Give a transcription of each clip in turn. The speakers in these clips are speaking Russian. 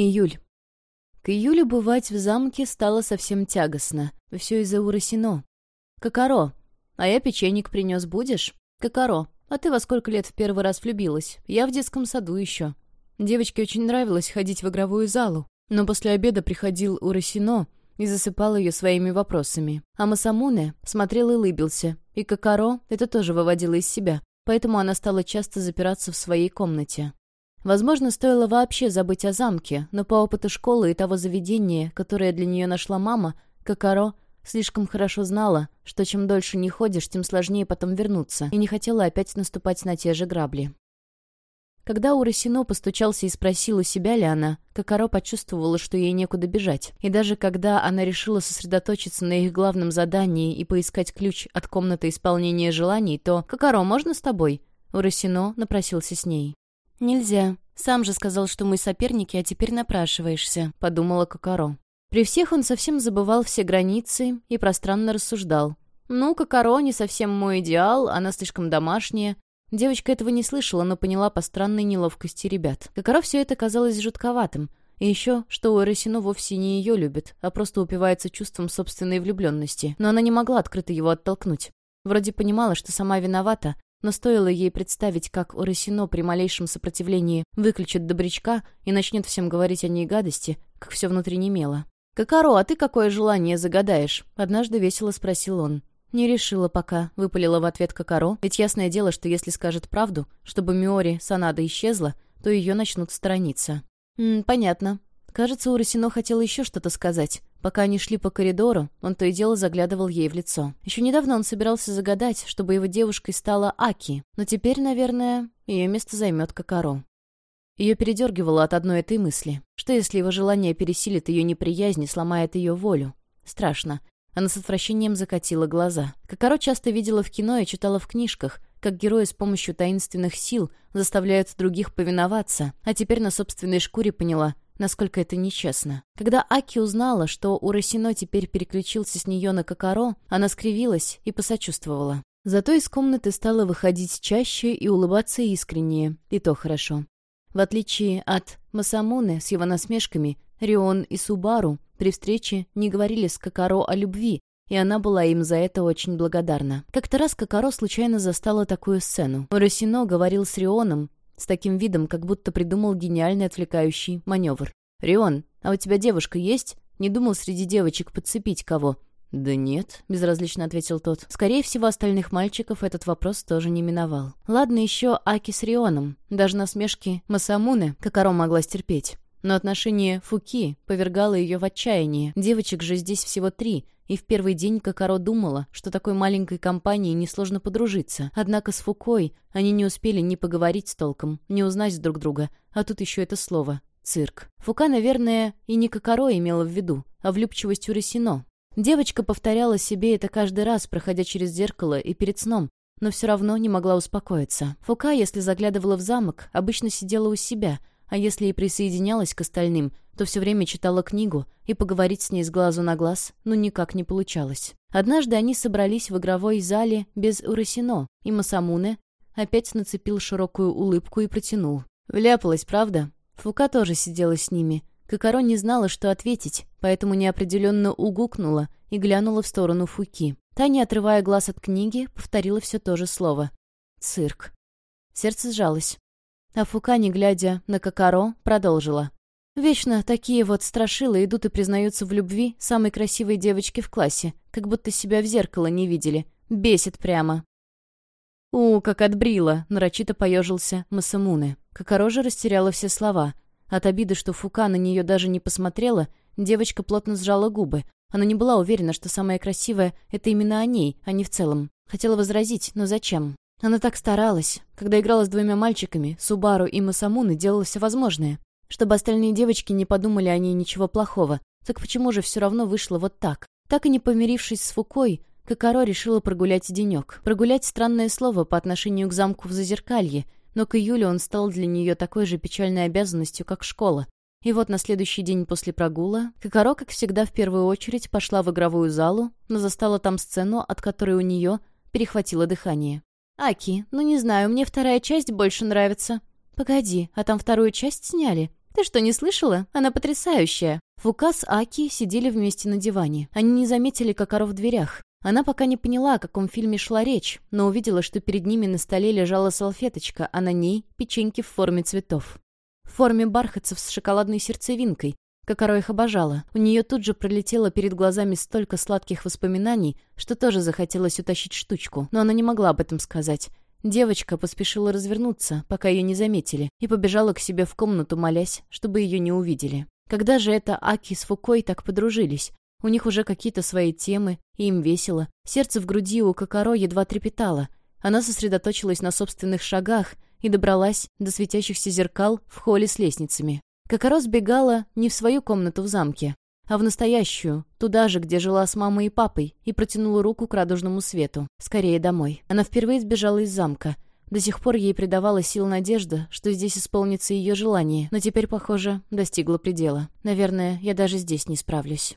Июль. К июлю бывать в замке стало совсем тягостно. Все из-за Урасино. «Кокоро, а я печенек принес будешь?» «Кокоро, а ты во сколько лет в первый раз влюбилась? Я в детском саду еще». Девочке очень нравилось ходить в игровую залу, но после обеда приходил Урасино и засыпал ее своими вопросами. А Масамуне смотрел и улыбился, и Кокоро это тоже выводило из себя, поэтому она стала часто запираться в своей комнате. Возможно, стоило вообще забыть о замке, но по опыту школы и того заведения, которое для нее нашла мама, Кокоро слишком хорошо знала, что чем дольше не ходишь, тем сложнее потом вернуться, и не хотела опять наступать на те же грабли. Когда Урасино постучался и спросил, у себя ли она, Кокоро почувствовала, что ей некуда бежать. И даже когда она решила сосредоточиться на их главном задании и поискать ключ от комнаты исполнения желаний, то «Кокоро, можно с тобой?» Урасино напросился с ней. «Нельзя. Сам же сказал, что мы соперники, а теперь напрашиваешься», — подумала Кокоро. При всех он совсем забывал все границы и пространно рассуждал. «Ну, Кокоро не совсем мой идеал, она слишком домашняя». Девочка этого не слышала, но поняла по странной неловкости ребят. Кокоро все это казалось жутковатым. И еще, что Уэросино вовсе не ее любит, а просто упивается чувством собственной влюбленности. Но она не могла открыто его оттолкнуть. Вроде понимала, что сама виновата, но стоило ей представить, как Урасино при малейшем сопротивлении выключит добрячка и начнет всем говорить о ней гадости, как все внутри немело. «Кокоро, а ты какое желание загадаешь?» — однажды весело спросил он. «Не решила пока», — выпалила в ответ Кокоро, ведь ясное дело, что если скажет правду, чтобы Миори Санада исчезла, то ее начнут сторониться. «М, «Понятно. Кажется, Урасино хотела еще что-то сказать, Пока они шли по коридору, он то и дело заглядывал ей в лицо. Еще недавно он собирался загадать, чтобы его девушкой стала Аки, но теперь, наверное, ее место займет Кокаро. Ее передергивало от одной этой мысли. Что если его желание пересилит ее неприязнь и сломает ее волю? Страшно. Она с отвращением закатила глаза. Кокаро часто видела в кино и читала в книжках, как герои с помощью таинственных сил заставляют других повиноваться, а теперь на собственной шкуре поняла, насколько это нечестно. Когда Аки узнала, что Урасино теперь переключился с нее на Кокаро, она скривилась и посочувствовала. Зато из комнаты стала выходить чаще и улыбаться искреннее, и то хорошо. В отличие от Масамуны с его насмешками, Рион и Субару при встрече не говорили с Кокаро о любви, и она была им за это очень благодарна. Как-то раз Кокаро случайно застала такую сцену. Урасино говорил с Рионом, с таким видом, как будто придумал гениальный отвлекающий маневр. «Рион, а у тебя девушка есть? Не думал среди девочек подцепить кого?» «Да нет», — безразлично ответил тот. Скорее всего, остальных мальчиков этот вопрос тоже не миновал. Ладно еще Аки с Рионом. Даже насмешки Масамуны Кокаро могла стерпеть. Но отношение Фуки повергало ее в отчаяние. Девочек же здесь всего три, и в первый день Кокаро думала, что такой маленькой компании несложно подружиться. Однако с Фукой они не успели ни поговорить с толком, ни узнать друг друга, а тут еще это слово «цирк». Фука, наверное, и не Кокаро имела в виду, а влюбчивость Урисино. Девочка повторяла себе это каждый раз, проходя через зеркало и перед сном, но все равно не могла успокоиться. Фука, если заглядывала в замок, обычно сидела у себя — а если и присоединялась к остальным, то все время читала книгу, и поговорить с ней с глазу на глаз ну никак не получалось. Однажды они собрались в игровой зале без Урасино, и Масамуне опять нацепил широкую улыбку и протянул. Вляпалась, правда? Фука тоже сидела с ними. Кокоро не знала, что ответить, поэтому неопределенно угукнула и глянула в сторону Фуки. Та, не отрывая глаз от книги, повторила все то же слово. «Цирк». Сердце сжалось. А Фука, не глядя на Кокаро, продолжила. «Вечно такие вот страшилы идут и признаются в любви самой красивой девочки в классе, как будто себя в зеркало не видели. Бесит прямо». «У, как отбрила!» — нарочито поежился Масамуне. Кокаро же растеряла все слова. От обиды, что Фука на нее даже не посмотрела, девочка плотно сжала губы. Она не была уверена, что самое красивое — это именно о ней, а не в целом. Хотела возразить, но зачем? Она так старалась. Когда играла с двумя мальчиками, Субару и Масамуны, делала все возможное. Чтобы остальные девочки не подумали о ней ничего плохого. Так почему же все равно вышло вот так? Так и не помирившись с Фукой, Кокоро решила прогулять денек. Прогулять странное слово по отношению к замку в Зазеркалье, но к июлю он стал для нее такой же печальной обязанностью, как школа. И вот на следующий день после прогула Кокоро, как всегда, в первую очередь пошла в игровую залу, но застала там сцену, от которой у нее перехватило дыхание. «Аки, ну не знаю, мне вторая часть больше нравится». «Погоди, а там вторую часть сняли?» «Ты что, не слышала? Она потрясающая!» Фука с Аки сидели вместе на диване. Они не заметили Кокаро в дверях. Она пока не поняла, о каком фильме шла речь, но увидела, что перед ними на столе лежала салфеточка, а на ней печеньки в форме цветов. В форме бархатцев с шоколадной сердцевинкой. Кокаро их обожала. У нее тут же пролетело перед глазами столько сладких воспоминаний, что тоже захотелось утащить штучку, но она не могла об этом сказать. Девочка поспешила развернуться, пока ее не заметили, и побежала к себе в комнату, молясь, чтобы ее не увидели. Когда же это Аки с Фукой так подружились? У них уже какие-то свои темы, и им весело. Сердце в груди у Кокоро едва трепетало. Она сосредоточилась на собственных шагах и добралась до светящихся зеркал в холле с лестницами. Кокоро сбегала не в свою комнату в замке, а в настоящую, туда же, где жила с мамой и папой, и протянула руку к радужному свету. Скорее домой. Она впервые сбежала из замка. До сих пор ей придавала сил надежда, что здесь исполнится ее желание, но теперь, похоже, достигла предела. Наверное, я даже здесь не справлюсь.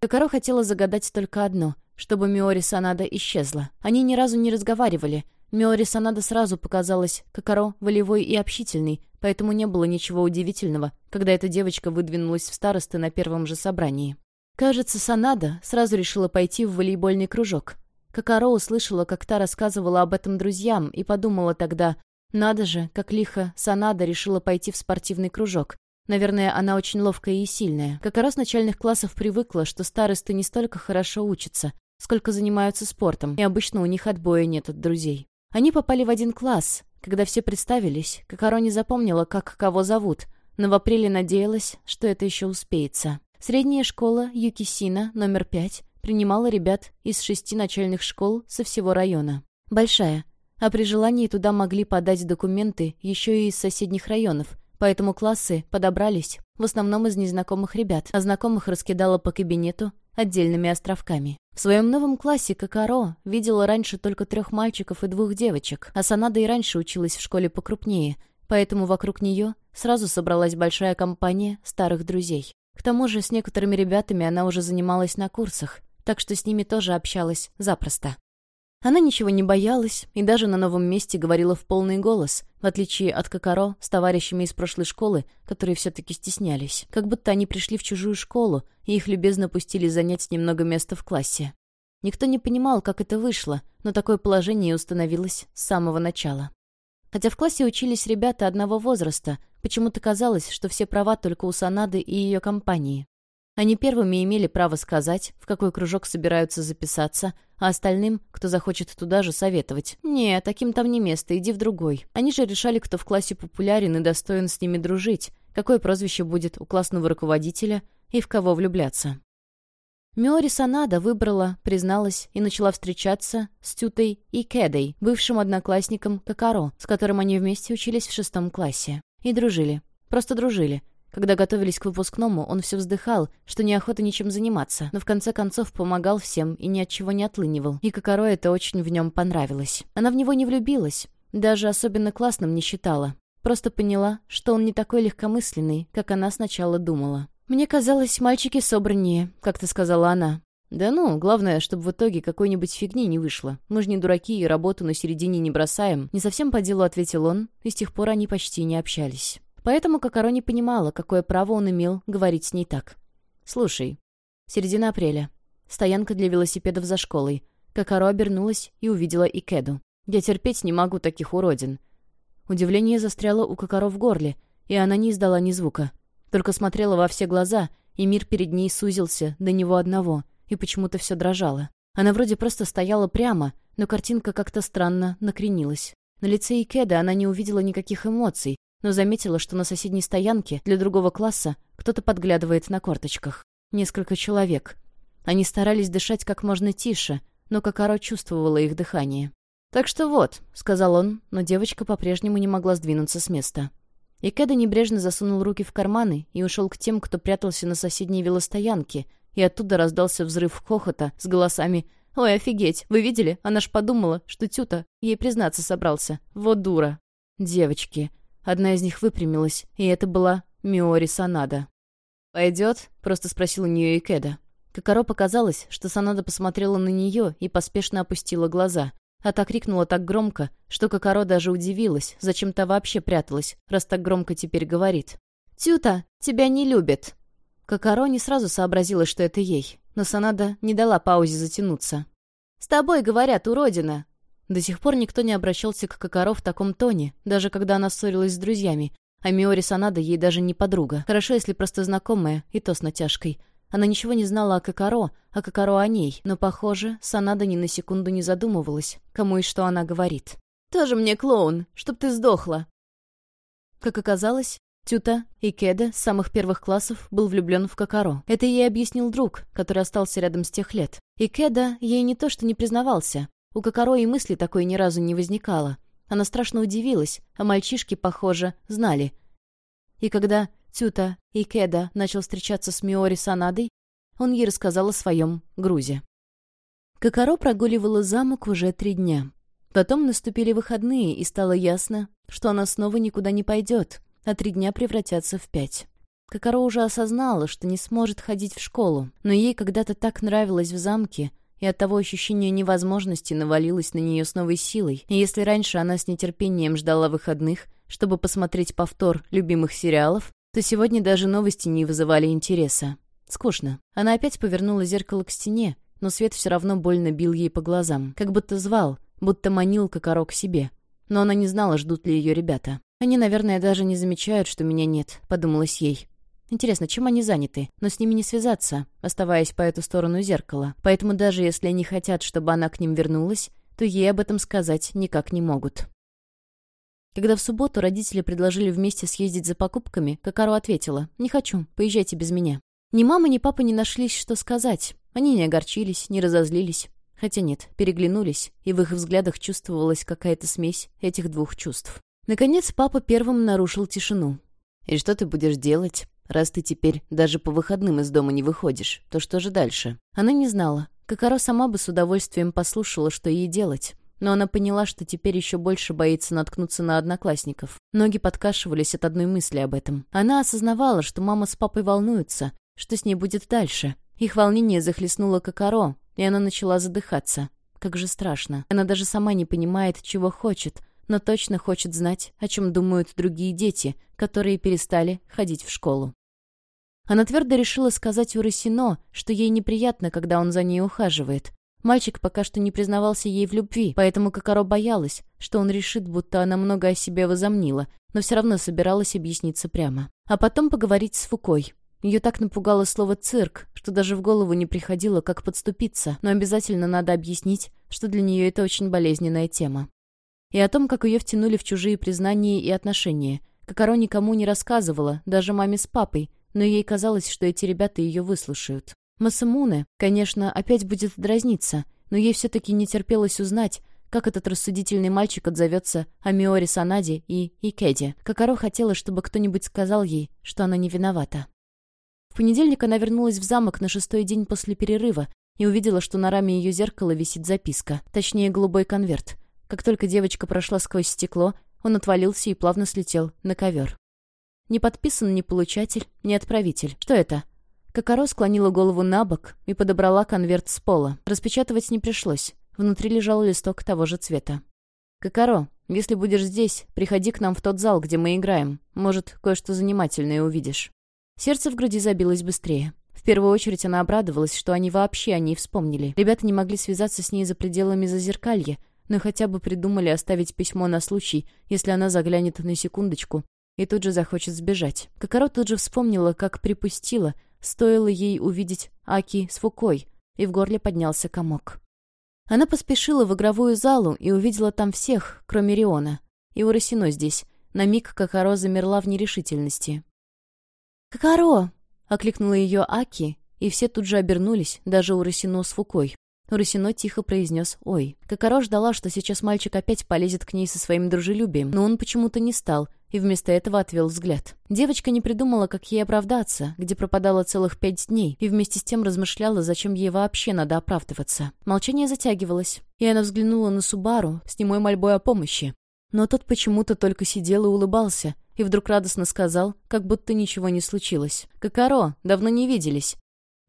Кокоро хотела загадать только одно — чтобы Миори Санада исчезла. Они ни разу не разговаривали. Миори Санада сразу показалась Кокоро волевой и общительной, поэтому не было ничего удивительного, когда эта девочка выдвинулась в старосты на первом же собрании. Кажется, Санада сразу решила пойти в волейбольный кружок. Кокоро услышала, как та рассказывала об этом друзьям, и подумала тогда, надо же, как лихо Санада решила пойти в спортивный кружок. Наверное, она очень ловкая и сильная. Кокоро с начальных классов привыкла, что старосты не столько хорошо учатся, сколько занимаются спортом, и обычно у них отбоя нет от друзей. Они попали в один класс, когда все представились, Кокоро не запомнила, как кого зовут, но в апреле надеялась, что это еще успеется. Средняя школа Юкисина, номер пять, принимала ребят из шести начальных школ со всего района. Большая. А при желании туда могли подать документы еще и из соседних районов, поэтому классы подобрались в основном из незнакомых ребят, а знакомых раскидала по кабинету отдельными островками. В своем новом классе Кокаро видела раньше только трех мальчиков и двух девочек, а Санада и раньше училась в школе покрупнее, поэтому вокруг нее сразу собралась большая компания старых друзей. К тому же с некоторыми ребятами она уже занималась на курсах, так что с ними тоже общалась запросто. Она ничего не боялась и даже на новом месте говорила в полный голос, в отличие от Кокаро с товарищами из прошлой школы, которые все-таки стеснялись. Как будто они пришли в чужую школу, и их любезно пустили занять немного места в классе. Никто не понимал, как это вышло, но такое положение установилось с самого начала. Хотя в классе учились ребята одного возраста, почему-то казалось, что все права только у Санады и ее компании. Они первыми имели право сказать, в какой кружок собираются записаться, а остальным, кто захочет туда же, советовать. «Не, таким там не место, иди в другой». Они же решали, кто в классе популярен и достоин с ними дружить, какое прозвище будет у классного руководителя и в кого влюбляться. Миори Санада выбрала, призналась и начала встречаться с Тютой и Кедой, бывшим одноклассником Кокаро, с которым они вместе учились в шестом классе. И дружили. Просто дружили. Когда готовились к выпускному, он все вздыхал, что неохота ничем заниматься, но в конце концов помогал всем и ни от чего не отлынивал. И Кокоро это очень в нем понравилось. Она в него не влюбилась, даже особенно классным не считала. Просто поняла, что он не такой легкомысленный, как она сначала думала. «Мне казалось, мальчики собраннее», — как-то сказала она. «Да ну, главное, чтобы в итоге какой-нибудь фигни не вышло. Мы же не дураки и работу на середине не бросаем». Не совсем по делу ответил он, и с тех пор они почти не общались. Поэтому Кокоро не понимала, какое право он имел говорить с ней так. «Слушай, середина апреля. Стоянка для велосипедов за школой. Кокоро обернулась и увидела Икеду. Я терпеть не могу таких уродин». Удивление застряло у Кокоро в горле, и она не издала ни звука. Только смотрела во все глаза, и мир перед ней сузился до него одного, и почему-то все дрожало. Она вроде просто стояла прямо, но картинка как-то странно накренилась. На лице Икеды она не увидела никаких эмоций, но заметила, что на соседней стоянке для другого класса кто-то подглядывает на корточках. Несколько человек. Они старались дышать как можно тише, но Кокаро чувствовала их дыхание. «Так что вот», — сказал он, но девочка по-прежнему не могла сдвинуться с места. Икеда небрежно засунул руки в карманы и ушел к тем, кто прятался на соседней велостоянке, и оттуда раздался взрыв хохота с голосами «Ой, офигеть! Вы видели? Она ж подумала, что Тюта ей признаться собрался. Вот дура!» «Девочки!» Одна из них выпрямилась, и это была Миори Санада. «Пойдет?» — просто спросил у нее Икеда. Кокоро показалось, что Санада посмотрела на нее и поспешно опустила глаза. А та крикнула так громко, что Кокоро даже удивилась, зачем та вообще пряталась, раз так громко теперь говорит. «Тюта, тебя не любит!» Кокоро не сразу сообразила, что это ей, но Санада не дала паузе затянуться. «С тобой, говорят, уродина!» До сих пор никто не обращался к Кокоро в таком тоне, даже когда она ссорилась с друзьями, а Миори Санада ей даже не подруга. Хорошо, если просто знакомая, и то с натяжкой. Она ничего не знала о Кокоро, а Кокоро о ней, но, похоже, Санада ни на секунду не задумывалась, кому и что она говорит. «Тоже мне клоун, чтоб ты сдохла!» Как оказалось, Тюта Икеда с самых первых классов был влюблен в Кокоро. Это ей объяснил друг, который остался рядом с тех лет. Икеда ей не то что не признавался. У Кокоро и мысли такой ни разу не возникало. Она страшно удивилась, а мальчишки, похоже, знали. И когда Тюта Икеда начал встречаться с Миори Санадой, он ей рассказал о своем грузе. Кокоро прогуливала замок уже три дня. Потом наступили выходные, и стало ясно, что она снова никуда не пойдет, а три дня превратятся в пять. Кокоро уже осознала, что не сможет ходить в школу, но ей когда-то так нравилось в замке, и от того ощущение невозможности навалилось на нее с новой силой. И если раньше она с нетерпением ждала выходных, чтобы посмотреть повтор любимых сериалов, то сегодня даже новости не вызывали интереса. Скучно. Она опять повернула зеркало к стене, но свет все равно больно бил ей по глазам, как будто звал, будто манил Кокоро к себе. Но она не знала, ждут ли ее ребята. «Они, наверное, даже не замечают, что меня нет», — подумалось ей. Интересно, чем они заняты? Но с ними не связаться, оставаясь по эту сторону зеркала. Поэтому даже если они хотят, чтобы она к ним вернулась, то ей об этом сказать никак не могут. Когда в субботу родители предложили вместе съездить за покупками, Кокаро ответила «Не хочу, поезжайте без меня». Ни мама, ни папа не нашлись, что сказать. Они не огорчились, не разозлились. Хотя нет, переглянулись, и в их взглядах чувствовалась какая-то смесь этих двух чувств. Наконец, папа первым нарушил тишину. «И что ты будешь делать? Раз ты теперь даже по выходным из дома не выходишь, то что же дальше?» Она не знала. Кокоро сама бы с удовольствием послушала, что ей делать. Но она поняла, что теперь еще больше боится наткнуться на одноклассников. Ноги подкашивались от одной мысли об этом. Она осознавала, что мама с папой волнуются, что с ней будет дальше. Их волнение захлестнуло Кокоро, и она начала задыхаться. Как же страшно. Она даже сама не понимает, чего хочет, но точно хочет знать, о чем думают другие дети, которые перестали ходить в школу. Она твердо решила сказать Урасино, что ей неприятно, когда он за ней ухаживает. Мальчик пока что не признавался ей в любви, поэтому Кокоро боялась, что он решит, будто она много о себе возомнила, но все равно собиралась объясниться прямо. А потом поговорить с Фукой. Ее так напугало слово «цирк», что даже в голову не приходило, как подступиться, но обязательно надо объяснить, что для нее это очень болезненная тема и о том, как ее втянули в чужие признания и отношения. Кокоро никому не рассказывала, даже маме с папой, но ей казалось, что эти ребята ее выслушают. Масамуне, конечно, опять будет дразниться, но ей все-таки не терпелось узнать, как этот рассудительный мальчик отзовется о Миоре Санаде и Икеде. Кокоро хотела, чтобы кто-нибудь сказал ей, что она не виновата. В понедельник она вернулась в замок на шестой день после перерыва и увидела, что на раме ее зеркала висит записка, точнее, голубой конверт. Как только девочка прошла сквозь стекло, он отвалился и плавно слетел на ковер. Не подписан ни получатель, ни отправитель. Что это? Кокоро склонила голову на бок и подобрала конверт с пола. Распечатывать не пришлось. Внутри лежал листок того же цвета. «Кокоро, если будешь здесь, приходи к нам в тот зал, где мы играем. Может, кое-что занимательное увидишь». Сердце в груди забилось быстрее. В первую очередь она обрадовалась, что они вообще о ней вспомнили. Ребята не могли связаться с ней за пределами зазеркалья, но хотя бы придумали оставить письмо на случай, если она заглянет на секундочку и тут же захочет сбежать. Кокоро тут же вспомнила, как припустила, стоило ей увидеть Аки с Фукой, и в горле поднялся комок. Она поспешила в игровую залу и увидела там всех, кроме Риона. И Урасино здесь. На миг Кокоро замерла в нерешительности. «Кокоро!» — окликнула ее Аки, и все тут же обернулись, даже Урасино с Фукой. Русино тихо произнес «Ой». Кокоро ждала, что сейчас мальчик опять полезет к ней со своим дружелюбием, но он почему-то не стал, и вместо этого отвел взгляд. Девочка не придумала, как ей оправдаться, где пропадала целых пять дней, и вместе с тем размышляла, зачем ей вообще надо оправдываться. Молчание затягивалось, и она взглянула на Субару с немой мольбой о помощи. Но тот почему-то только сидел и улыбался, и вдруг радостно сказал, как будто ничего не случилось. «Кокоро, давно не виделись.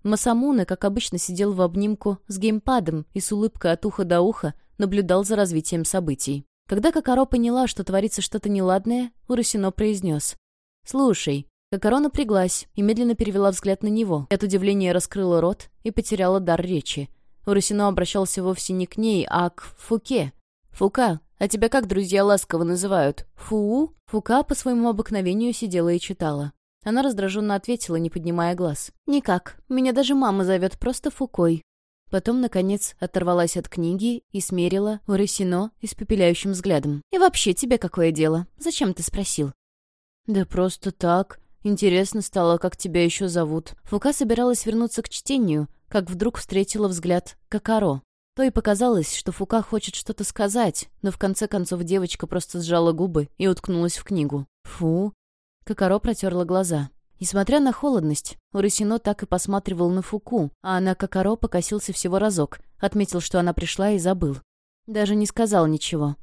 Масамуна, как обычно, сидел в обнимку с геймпадом и с улыбкой от уха до уха наблюдал за развитием событий. Когда Кокоро поняла, что творится что-то неладное, Урасино произнес. «Слушай, Кокоро напряглась и медленно перевела взгляд на него. От удивления раскрыла рот и потеряла дар речи. Урасино обращался вовсе не к ней, а к Фуке. «Фука, а тебя как друзья ласково называют? Фуу?» Фука по своему обыкновению сидела и читала. Она раздраженно ответила, не поднимая глаз. «Никак. Меня даже мама зовет просто Фукой». Потом, наконец, оторвалась от книги и смерила Урасино испепеляющим взглядом. «И вообще, тебе какое дело? Зачем ты спросил?» «Да просто так. Интересно стало, как тебя еще зовут». Фука собиралась вернуться к чтению, как вдруг встретила взгляд Кокаро. То и показалось, что Фука хочет что-то сказать, но в конце концов девочка просто сжала губы и уткнулась в книгу. «Фу!» Кокаро протерла глаза. Несмотря на холодность, Урасино так и посматривал на Фуку, а на Кокаро покосился всего разок, отметил, что она пришла и забыл. Даже не сказал ничего.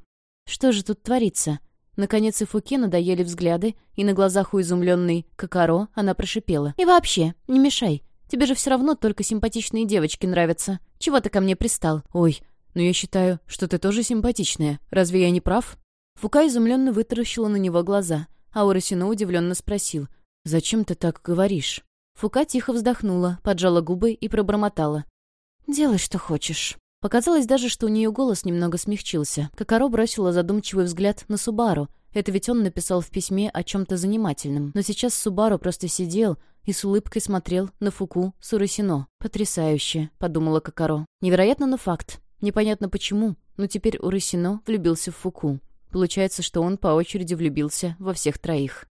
Что же тут творится? Наконец и Фуке надоели взгляды, и на глазах у изумленной Кокаро она прошипела. «И вообще, не мешай. Тебе же все равно только симпатичные девочки нравятся. Чего ты ко мне пристал?» «Ой, но я считаю, что ты тоже симпатичная. Разве я не прав?» Фука изумленно вытаращила на него глаза, а Урасино удивленно спросил. «Зачем ты так говоришь?» Фука тихо вздохнула, поджала губы и пробормотала. «Делай, что хочешь». Показалось даже, что у нее голос немного смягчился. Кокоро бросила задумчивый взгляд на Субару. Это ведь он написал в письме о чем-то занимательном. Но сейчас Субару просто сидел, и с улыбкой смотрел на Фуку Сурасино. «Потрясающе», — подумала Кокаро. «Невероятно, но факт. Непонятно почему, но теперь Урасино влюбился в Фуку. Получается, что он по очереди влюбился во всех троих».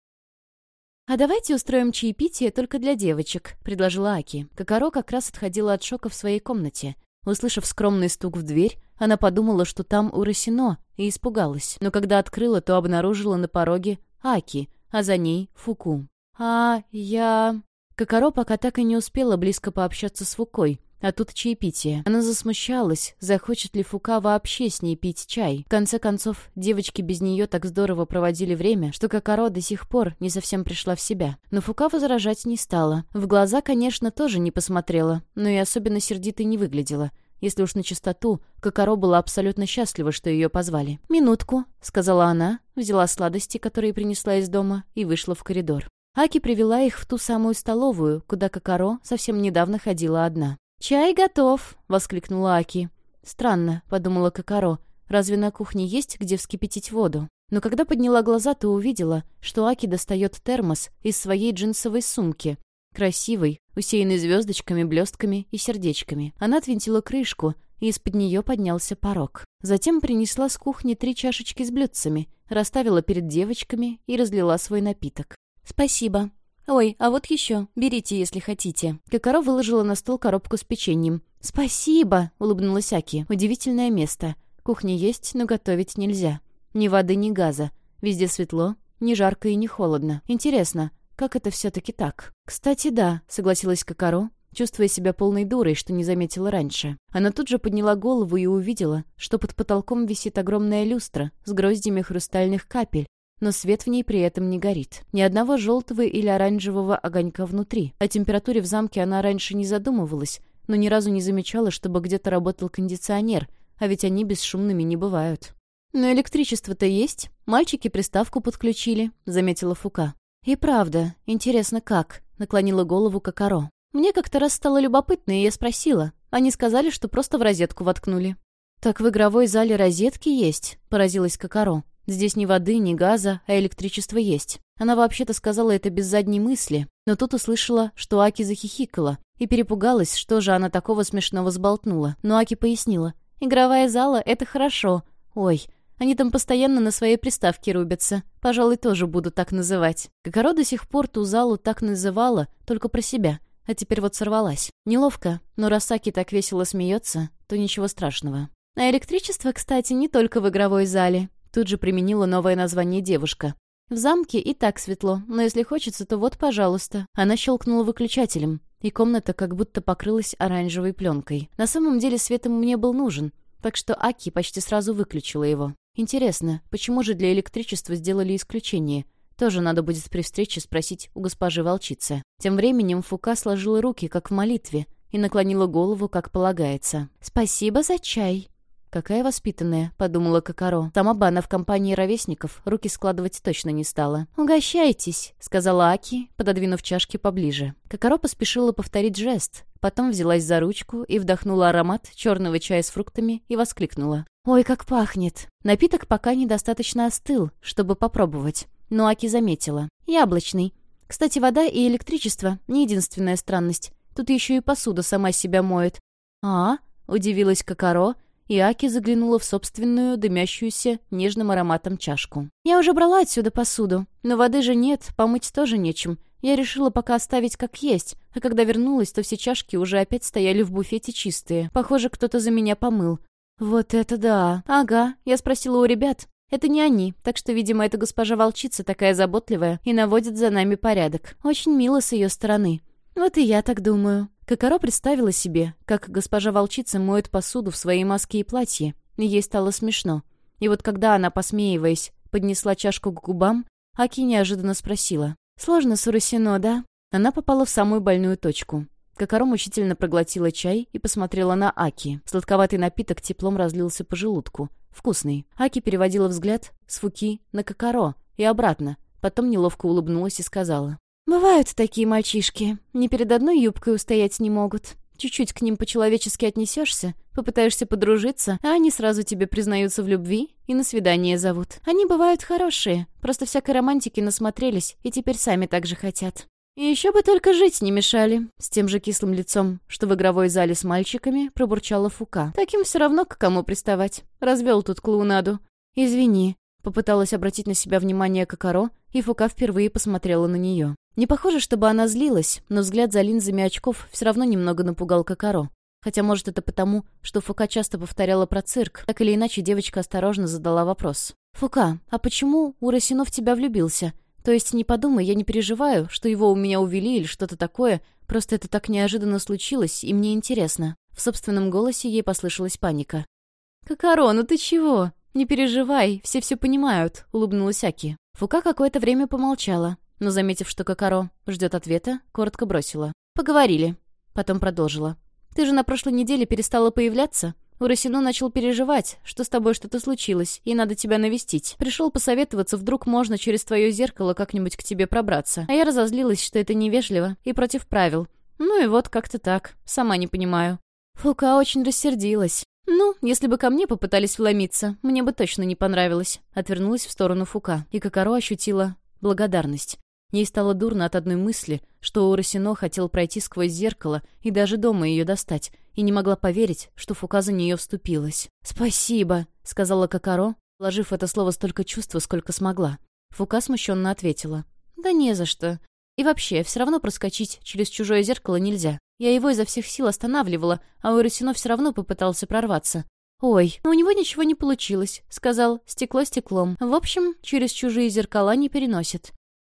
«А давайте устроим чаепитие только для девочек», — предложила Аки. Кокаро как раз отходила от шока в своей комнате. Услышав скромный стук в дверь, она подумала, что там Урасино, и испугалась. Но когда открыла, то обнаружила на пороге Аки, а за ней Фуку. «А я...» Кокоро пока так и не успела близко пообщаться с Фукой, а тут чаепитие. Она засмущалась, захочет ли Фука вообще с ней пить чай. В конце концов, девочки без нее так здорово проводили время, что Кокоро до сих пор не совсем пришла в себя. Но Фука возражать не стала. В глаза, конечно, тоже не посмотрела, но и особенно сердитой не выглядела. Если уж на чистоту, Кокоро была абсолютно счастлива, что ее позвали. «Минутку», — сказала она, взяла сладости, которые принесла из дома, и вышла в коридор. Аки привела их в ту самую столовую, куда Кокаро совсем недавно ходила одна. «Чай готов!» — воскликнула Аки. «Странно», — подумала Кокаро. «Разве на кухне есть где вскипятить воду?» Но когда подняла глаза, то увидела, что Аки достает термос из своей джинсовой сумки. Красивый, усеянный звездочками, блестками и сердечками. Она отвинтила крышку, и из-под нее поднялся порог. Затем принесла с кухни три чашечки с блюдцами, расставила перед девочками и разлила свой напиток. «Спасибо. Ой, а вот еще. Берите, если хотите». Кокоро выложила на стол коробку с печеньем. «Спасибо!» — улыбнулась Аки. «Удивительное место. Кухня есть, но готовить нельзя. Ни воды, ни газа. Везде светло, не жарко и не холодно. Интересно, как это все-таки так?» «Кстати, да», — согласилась Кокоро, чувствуя себя полной дурой, что не заметила раньше. Она тут же подняла голову и увидела, что под потолком висит огромная люстра с гроздями хрустальных капель, но свет в ней при этом не горит. Ни одного желтого или оранжевого огонька внутри. О температуре в замке она раньше не задумывалась, но ни разу не замечала, чтобы где-то работал кондиционер, а ведь они бесшумными не бывают. «Но электричество-то есть. Мальчики приставку подключили», — заметила Фука. «И правда, интересно как?» — наклонила голову Кокоро. «Мне как-то раз стало любопытно, и я спросила. Они сказали, что просто в розетку воткнули». «Так в игровой зале розетки есть?» — поразилась Кокоро. Здесь ни воды, ни газа, а электричество есть. Она вообще-то сказала это без задней мысли, но тут услышала, что Аки захихикала, и перепугалась, что же она такого смешного сболтнула. Но Аки пояснила. «Игровая зала — это хорошо. Ой, они там постоянно на своей приставке рубятся. Пожалуй, тоже буду так называть». Кокоро до сих пор ту залу так называла, только про себя. А теперь вот сорвалась. Неловко, но раз Аки так весело смеется, то ничего страшного. А электричество, кстати, не только в игровой зале. Тут же применила новое название девушка. В замке и так светло, но если хочется, то вот, пожалуйста. Она щелкнула выключателем, и комната как будто покрылась оранжевой пленкой. На самом деле свет мне был нужен, так что Аки почти сразу выключила его. Интересно, почему же для электричества сделали исключение? Тоже надо будет при встрече спросить у госпожи волчицы. Тем временем Фука сложила руки, как в молитве, и наклонила голову, как полагается. «Спасибо за чай», «Какая воспитанная», — подумала Кокоро. Сама бы она в компании ровесников руки складывать точно не стала. «Угощайтесь», — сказала Аки, пододвинув чашки поближе. Кокоро поспешила повторить жест, потом взялась за ручку и вдохнула аромат черного чая с фруктами и воскликнула. «Ой, как пахнет!» Напиток пока недостаточно остыл, чтобы попробовать. Но Аки заметила. «Яблочный. Кстати, вода и электричество — не единственная странность. Тут еще и посуда сама себя моет». «А?» — удивилась Кокоро, и Аки заглянула в собственную, дымящуюся нежным ароматом чашку. «Я уже брала отсюда посуду, но воды же нет, помыть тоже нечем. Я решила пока оставить как есть, а когда вернулась, то все чашки уже опять стояли в буфете чистые. Похоже, кто-то за меня помыл. Вот это да! Ага, я спросила у ребят. Это не они, так что, видимо, эта госпожа волчица такая заботливая и наводит за нами порядок. Очень мило с ее стороны. Вот и я так думаю. Кокоро представила себе, как госпожа волчица моет посуду в своей маске и платье, ей стало смешно. И вот когда она, посмеиваясь, поднесла чашку к губам, Аки неожиданно спросила. «Сложно с Урасино, да?» Она попала в самую больную точку. Кокоро мучительно проглотила чай и посмотрела на Аки. Сладковатый напиток теплом разлился по желудку. Вкусный. Аки переводила взгляд с Фуки на Кокоро и обратно. Потом неловко улыбнулась и сказала. «Бывают такие мальчишки. Ни перед одной юбкой устоять не могут. Чуть-чуть к ним по-человечески отнесешься, попытаешься подружиться, а они сразу тебе признаются в любви и на свидание зовут. Они бывают хорошие, просто всякой романтики насмотрелись и теперь сами так же хотят. И еще бы только жить не мешали. С тем же кислым лицом, что в игровой зале с мальчиками, пробурчала Фука. Таким все равно к кому приставать. Развел тут клоунаду. «Извини», — попыталась обратить на себя внимание Кокоро, и Фука впервые посмотрела на нее. Не похоже, чтобы она злилась, но взгляд за линзами очков все равно немного напугал Кокоро. Хотя, может, это потому, что Фука часто повторяла про цирк. Так или иначе, девочка осторожно задала вопрос. «Фука, а почему Урасино в тебя влюбился? То есть, не подумай, я не переживаю, что его у меня увели или что-то такое, просто это так неожиданно случилось, и мне интересно». В собственном голосе ей послышалась паника. «Кокоро, ну ты чего? Не переживай, все все понимают», — улыбнулась Аки. Фука какое-то время помолчала, но, заметив, что Кокаро ждет ответа, коротко бросила. «Поговорили». Потом продолжила. «Ты же на прошлой неделе перестала появляться? Урасино начал переживать, что с тобой что-то случилось, и надо тебя навестить. Пришел посоветоваться, вдруг можно через твое зеркало как-нибудь к тебе пробраться. А я разозлилась, что это невежливо и против правил. Ну и вот как-то так. Сама не понимаю». Фука очень рассердилась. «Ну, если бы ко мне попытались вломиться, мне бы точно не понравилось». Отвернулась в сторону Фука, и Кокаро ощутила благодарность. Ей стало дурно от одной мысли, что Урасино хотел пройти сквозь зеркало и даже дома ее достать, и не могла поверить, что Фука за нее вступилась. «Спасибо», — сказала Кокаро, вложив это слово столько чувства, сколько смогла. Фука смущенно ответила. «Да не за что. И вообще, все равно проскочить через чужое зеркало нельзя. Я его изо всех сил останавливала, а Урасино все равно попытался прорваться. «Ой, но у него ничего не получилось», — сказал, стекло стеклом. В общем, через чужие зеркала не переносит.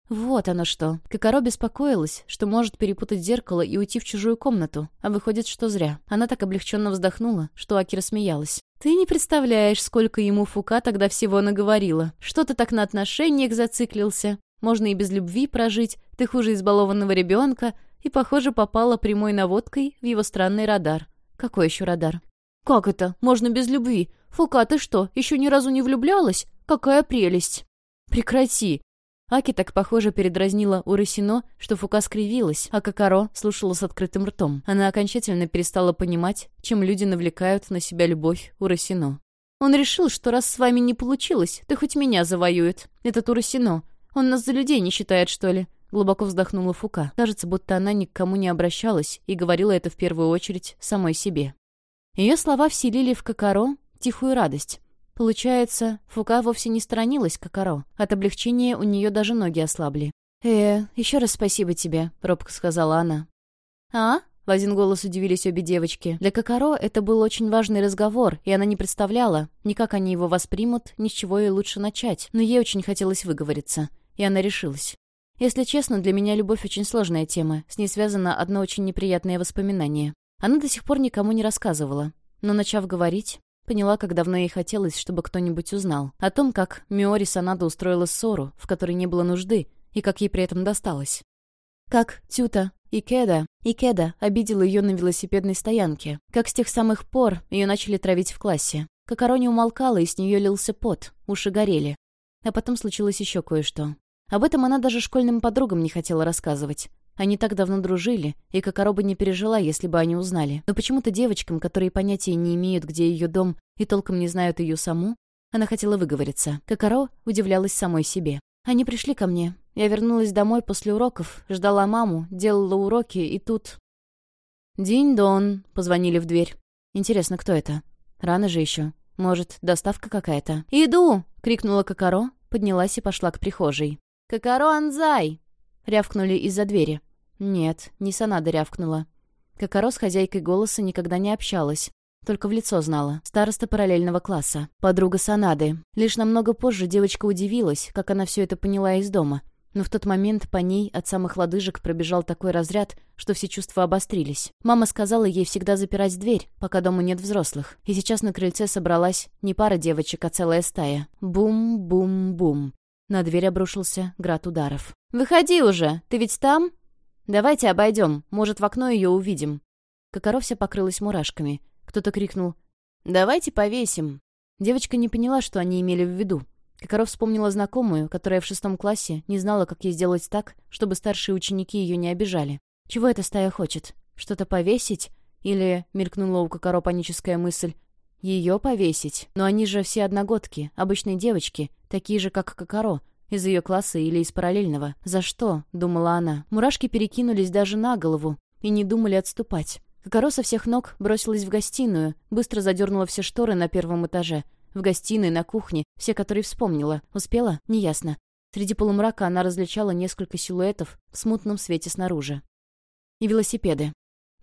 Вот оно что. Кокоро беспокоилась, что может перепутать зеркало и уйти в чужую комнату, а выходит, что зря. Она так облегченно вздохнула, что Аки рассмеялась. «Ты не представляешь, сколько ему Фука тогда всего наговорила. Что ты так на отношениях зациклился? Можно и без любви прожить, ты хуже избалованного ребенка, и, похоже, попала прямой наводкой в его странный радар. Какой еще радар? «Как это? Можно без любви? Фука, ты что, еще ни разу не влюблялась? Какая прелесть!» «Прекрати!» Аки так, похоже, передразнила Урасино, что Фука скривилась, а Кокаро слушала с открытым ртом. Она окончательно перестала понимать, чем люди навлекают на себя любовь Урасино. «Он решил, что раз с вами не получилось, то хоть меня завоюет. Этот Урасино. Он нас за людей не считает, что ли?» Глубоко вздохнула Фука. Кажется, будто она ни к кому не обращалась и говорила это в первую очередь самой себе. Ее слова вселили в Кокаро тихую радость. Получается, Фука вовсе не сторонилась Кокоро. От облегчения у нее даже ноги ослабли. «Э, еще раз спасибо тебе», — робко сказала она. «А?» — в один голос удивились обе девочки. Для Кокоро это был очень важный разговор, и она не представляла, ни как они его воспримут, ни с чего ей лучше начать. Но ей очень хотелось выговориться. И она решилась. Если честно, для меня любовь очень сложная тема. С ней связано одно очень неприятное воспоминание. Она до сих пор никому не рассказывала. Но, начав говорить, Поняла, как давно ей хотелось, чтобы кто-нибудь узнал. О том, как Миори Санада устроила ссору, в которой не было нужды, и как ей при этом досталось. Как Тюта и Кеда, и Кеда обидела ее на велосипедной стоянке. Как с тех самых пор ее начали травить в классе. Кокоро не умолкала, и с нее лился пот, уши горели. А потом случилось еще кое-что. Об этом она даже школьным подругам не хотела рассказывать. Они так давно дружили, и Кокоро бы не пережила, если бы они узнали. Но почему-то девочкам, которые понятия не имеют, где ее дом, и толком не знают ее саму, она хотела выговориться. Кокоро удивлялась самой себе. Они пришли ко мне. Я вернулась домой после уроков, ждала маму, делала уроки, и тут... «Динь-дон», — позвонили в дверь. «Интересно, кто это? Рано же еще. Может, доставка какая-то?» «Иду!» — крикнула Кокоро, поднялась и пошла к прихожей. «Кокоро Анзай!» — рявкнули из-за двери. Нет, не Санада рявкнула. Кокоро с хозяйкой голоса никогда не общалась. Только в лицо знала. Староста параллельного класса. Подруга Санады. Лишь намного позже девочка удивилась, как она все это поняла из дома. Но в тот момент по ней от самых лодыжек пробежал такой разряд, что все чувства обострились. Мама сказала ей всегда запирать дверь, пока дома нет взрослых. И сейчас на крыльце собралась не пара девочек, а целая стая. Бум-бум-бум. На дверь обрушился град ударов. «Выходи уже! Ты ведь там?» «Давайте обойдем. Может, в окно ее увидим». Кокоро вся покрылась мурашками. Кто-то крикнул «Давайте повесим». Девочка не поняла, что они имели в виду. Кокоро вспомнила знакомую, которая в шестом классе не знала, как ей сделать так, чтобы старшие ученики ее не обижали. Чего эта стая хочет? Что-то повесить? Или, мелькнула у Кокоро паническая мысль, ее повесить? Но они же все одногодки, обычные девочки, такие же, как Кокоро, из ее класса или из параллельного. «За что?» — думала она. Мурашки перекинулись даже на голову и не думали отступать. Кокоро со всех ног бросилась в гостиную, быстро задернула все шторы на первом этаже. В гостиной, на кухне, все, которые вспомнила. Успела? Неясно. Среди полумрака она различала несколько силуэтов в смутном свете снаружи. И велосипеды.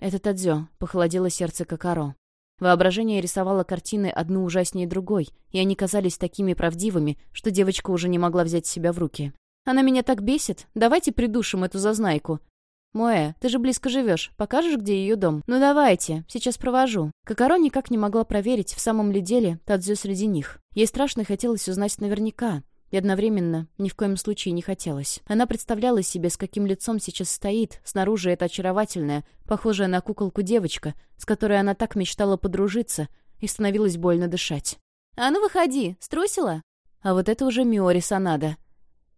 Это Тадзё, похолодело сердце Кокоро. Воображение рисовало картины одну ужаснее другой, и они казались такими правдивыми, что девочка уже не могла взять себя в руки. «Она меня так бесит! Давайте придушим эту зазнайку!» «Моэ, ты же близко живешь. Покажешь, где ее дом?» «Ну давайте, сейчас провожу». Кокоро никак не могла проверить, в самом ли деле Тадзю среди них. Ей страшно хотелось узнать наверняка, и одновременно ни в коем случае не хотелось. Она представляла себе, с каким лицом сейчас стоит, снаружи эта очаровательная, похожая на куколку девочка, с которой она так мечтала подружиться, и становилось больно дышать. «А ну выходи, струсила?» А вот это уже Миори Санада.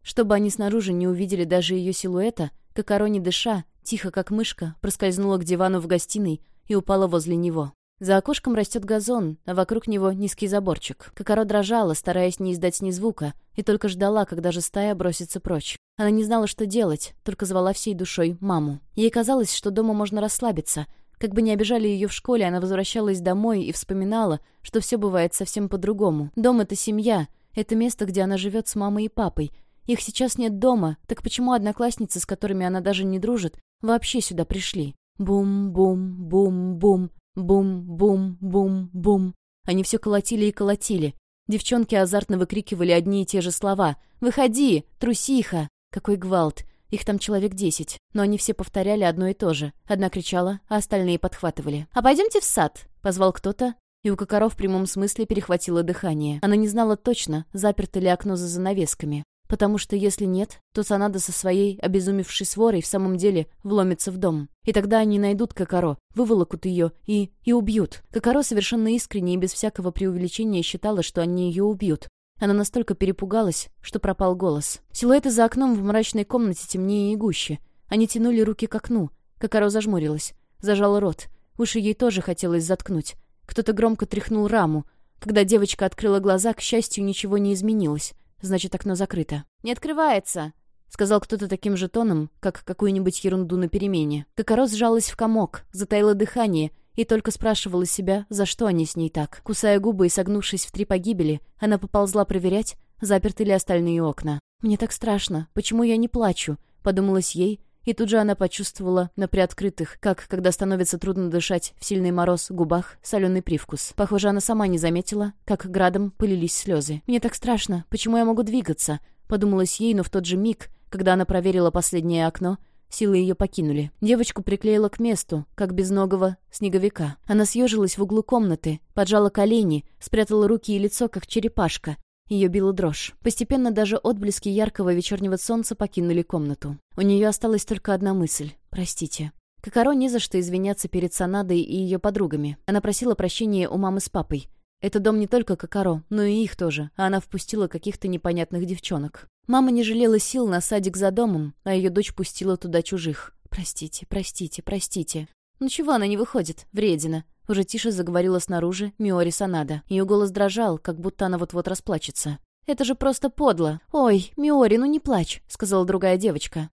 Чтобы они снаружи не увидели даже ее силуэта, Кокоро, не дыша, тихо как мышка, проскользнула к дивану в гостиной и упала возле него. За окошком растет газон, а вокруг него низкий заборчик. Кокоро дрожала, стараясь не издать ни звука, и только ждала, когда же стая бросится прочь. Она не знала, что делать, только звала всей душой маму. Ей казалось, что дома можно расслабиться. Как бы не обижали ее в школе, она возвращалась домой и вспоминала, что все бывает совсем по-другому. Дом — это семья, это место, где она живет с мамой и папой. Их сейчас нет дома, так почему одноклассницы, с которыми она даже не дружит, вообще сюда пришли? Бум-бум-бум-бум. Бум-бум-бум-бум. Они все колотили и колотили. Девчонки азартно выкрикивали одни и те же слова. «Выходи! Трусиха!» Какой гвалт! Их там человек десять. Но они все повторяли одно и то же. Одна кричала, а остальные подхватывали. «А пойдемте в сад!» — позвал кто-то, и у Кокоро в прямом смысле перехватило дыхание. Она не знала точно, заперто ли окно за занавесками. Потому что если нет, то Санада со своей обезумевшей сворой в самом деле вломится в дом. И тогда они найдут Кокоро, выволокут ее и... и убьют. Кокоро совершенно искренне и без всякого преувеличения считала, что они ее убьют. Она настолько перепугалась, что пропал голос. Силуэты за окном в мрачной комнате темнее и гуще. Они тянули руки к окну. Кокоро зажмурилась. Зажала рот. Уши ей тоже хотелось заткнуть. Кто-то громко тряхнул раму. Когда девочка открыла глаза, к счастью, ничего не изменилось. Значит, окно закрыто. «Не открывается!» — сказал кто-то таким же тоном, как какую-нибудь ерунду на перемене. Кокоро сжалась в комок, затаила дыхание и только спрашивала себя, за что они с ней так. Кусая губы и согнувшись в три погибели, она поползла проверять, заперты ли остальные окна. «Мне так страшно. Почему я не плачу?» — подумалась ей, и тут же она почувствовала на приоткрытых, как когда становится трудно дышать в сильный мороз губах, соленый привкус. Похоже, она сама не заметила, как градом пылились слезы. «Мне так страшно. Почему я могу двигаться?» Подумалось ей, но в тот же миг, когда она проверила последнее окно, Силы ее покинули. Девочку приклеила к месту, как безногого снеговика. Она съежилась в углу комнаты, поджала колени, спрятала руки и лицо, как черепашка, ее била дрожь. Постепенно даже отблески яркого вечернего солнца покинули комнату. У нее осталась только одна мысль — «Простите». Кокоро не за что извиняться перед Санадой и ее подругами. Она просила прощения у мамы с папой. Это дом не только Кокоро, но и их тоже, а она впустила каких-то непонятных девчонок. Мама не жалела сил на садик за домом, а ее дочь пустила туда чужих. «Простите, простите, простите». «Ну чего она не выходит? Вредина». Уже тише заговорила снаружи Миори Санада. Ее голос дрожал, как будто она вот-вот расплачется. «Это же просто подло!» «Ой, Миори, ну не плачь», — сказала другая девочка.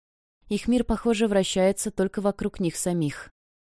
Их мир, похоже, вращается только вокруг них самих.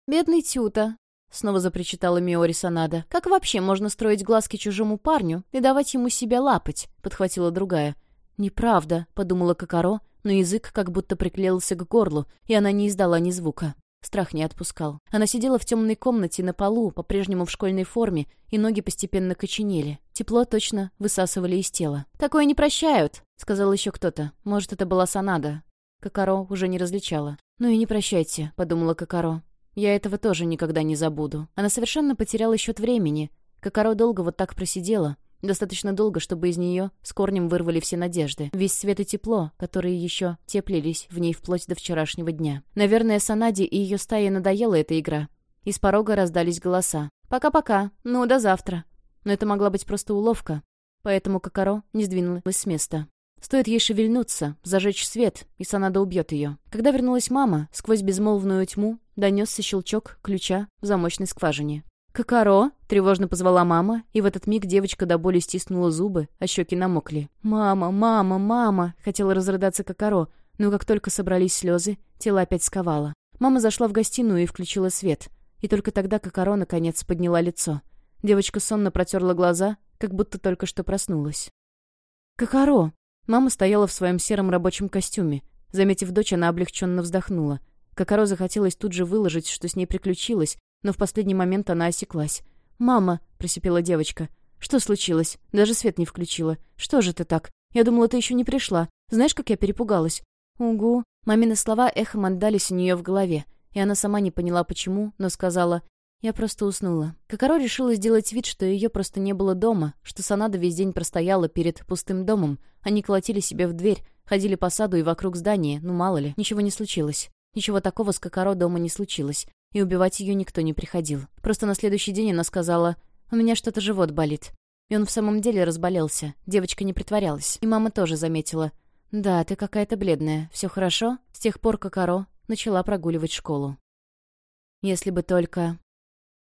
«Бедный Тюта», — снова запричитала Миори Санада. «Как вообще можно строить глазки чужому парню и давать ему себя лапать?» — подхватила другая. «Неправда», — подумала Кокоро, но язык как будто приклеился к горлу, и она не издала ни звука. Страх не отпускал. Она сидела в темной комнате на полу, по-прежнему в школьной форме, и ноги постепенно коченели. Тепло точно высасывали из тела. «Такое не прощают», — сказал еще кто-то. Может, это была Санада. Кокаро уже не различала. «Ну и не прощайте», — подумала Кокаро. «Я этого тоже никогда не забуду». Она совершенно потеряла счет времени. Кокаро долго вот так просидела, Достаточно долго, чтобы из нее с корнем вырвали все надежды. Весь свет и тепло, которые еще теплились в ней вплоть до вчерашнего дня. Наверное, Санаде и ее стае надоела эта игра. Из порога раздались голоса. «Пока-пока. Ну, до завтра». Но это могла быть просто уловка. Поэтому Кокоро не сдвинулась с места. Стоит ей шевельнуться, зажечь свет, и Санада убьет ее. Когда вернулась мама, сквозь безмолвную тьму донесся щелчок ключа в замочной скважине. «Кокоро?» — тревожно позвала мама, и в этот миг девочка до боли стиснула зубы, а щеки намокли. «Мама, мама, мама!» — хотела разрыдаться Кокоро, но как только собрались слезы, тело опять сковало. Мама зашла в гостиную и включила свет. И только тогда Кокоро наконец подняла лицо. Девочка сонно протерла глаза, как будто только что проснулась. «Кокоро!» Мама стояла в своем сером рабочем костюме. Заметив дочь, она облегченно вздохнула. Кокоро захотелось тут же выложить, что с ней приключилось, но в последний момент она осеклась. «Мама!» — просипела девочка. «Что случилось? Даже свет не включила. Что же ты так? Я думала, ты еще не пришла. Знаешь, как я перепугалась?» «Угу». Мамины слова эхом отдались у нее в голове, и она сама не поняла, почему, но сказала «Я просто уснула». Кокоро решила сделать вид, что ее просто не было дома, что Санада весь день простояла перед пустым домом. Они колотили себе в дверь, ходили по саду и вокруг здания, ну мало ли, ничего не случилось. Ничего такого с Кокоро дома не случилось и убивать ее никто не приходил. Просто на следующий день она сказала, «У меня что-то живот болит». И он в самом деле разболелся. Девочка не притворялась. И мама тоже заметила. «Да, ты какая-то бледная. Все хорошо?» С тех пор Кокоро начала прогуливать школу. Если бы только...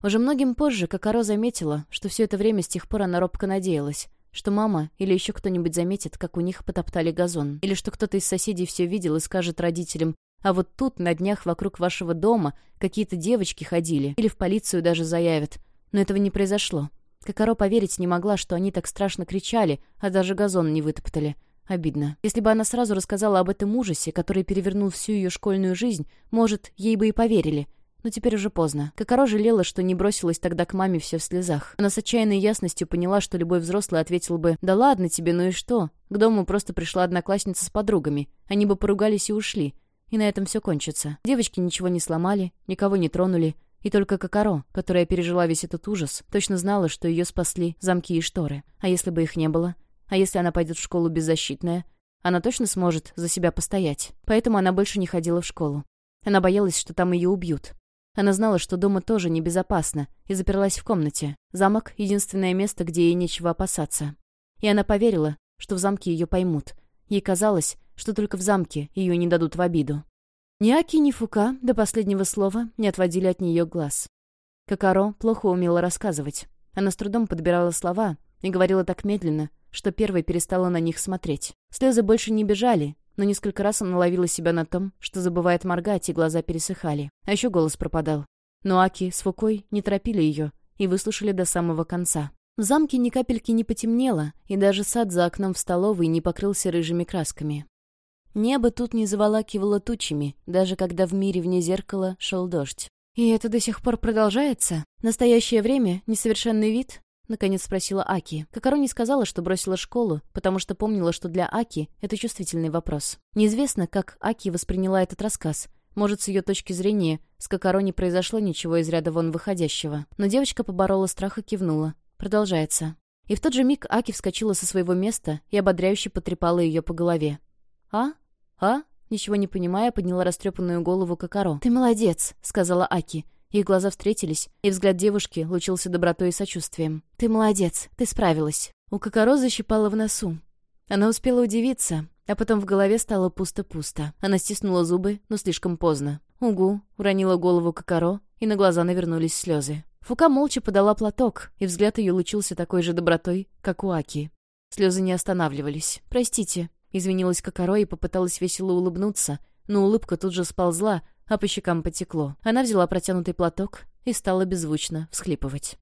Уже многим позже Кокоро заметила, что все это время с тех пор она робко надеялась, что мама или еще кто-нибудь заметит, как у них потоптали газон, или что кто-то из соседей все видел и скажет родителям, а вот тут на днях вокруг вашего дома какие-то девочки ходили, или в полицию даже заявят. Но этого не произошло. Кокоро поверить не могла, что они так страшно кричали, а даже газон не вытоптали. Обидно. Если бы она сразу рассказала об этом ужасе, который перевернул всю ее школьную жизнь, может, ей бы и поверили. Но теперь уже поздно. Кокоро жалела, что не бросилась тогда к маме все в слезах. Она с отчаянной ясностью поняла, что любой взрослый ответил бы «Да ладно тебе, ну и что?» К дому просто пришла одноклассница с подругами. Они бы поругались и ушли. И на этом все кончится. Девочки ничего не сломали, никого не тронули. И только Кокоро, которая пережила весь этот ужас, точно знала, что ее спасли замки и шторы. А если бы их не было? А если она пойдет в школу беззащитная? Она точно сможет за себя постоять. Поэтому она больше не ходила в школу. Она боялась, что там ее убьют. Она знала, что дома тоже небезопасно, и заперлась в комнате. Замок — единственное место, где ей нечего опасаться. И она поверила, что в замке ее поймут. Ей казалось, что только в замке ее не дадут в обиду. Ни Аки, ни Фука до последнего слова не отводили от нее глаз. Кокаро плохо умела рассказывать. Она с трудом подбирала слова и говорила так медленно, что первой перестала на них смотреть. Слезы больше не бежали, но несколько раз она ловила себя на том, что забывает моргать, и глаза пересыхали. А еще голос пропадал. Но Аки с Фукой не торопили ее и выслушали до самого конца. В замке ни капельки не потемнело, и даже сад за окном в столовой не покрылся рыжими красками. Небо тут не заволакивало тучами, даже когда в мире вне зеркала шел дождь. «И это до сих пор продолжается? Настоящее время? Несовершенный вид?» — наконец спросила Аки. Кокоро не сказала, что бросила школу, потому что помнила, что для Аки это чувствительный вопрос. Неизвестно, как Аки восприняла этот рассказ. Может, с ее точки зрения, с Кокоро не произошло ничего из ряда вон выходящего. Но девочка поборола страх и кивнула. Продолжается. И в тот же миг Аки вскочила со своего места и ободряюще потрепала ее по голове. «А?» «А?» Ничего не понимая, подняла растрепанную голову Кокоро. «Ты молодец», — сказала Аки. Их глаза встретились, и взгляд девушки лучился добротой и сочувствием. «Ты молодец, ты справилась». У Кокоро защипала в носу. Она успела удивиться, а потом в голове стало пусто-пусто. Она стиснула зубы, но слишком поздно. «Угу», — уронила голову Кокоро, и на глаза навернулись слезы. Фука молча подала платок, и взгляд ее лучился такой же добротой, как у Аки. Слезы не останавливались. «Простите», — извинилась Кокоро и попыталась весело улыбнуться, но улыбка тут же сползла, а по щекам потекло. Она взяла протянутый платок и стала беззвучно всхлипывать.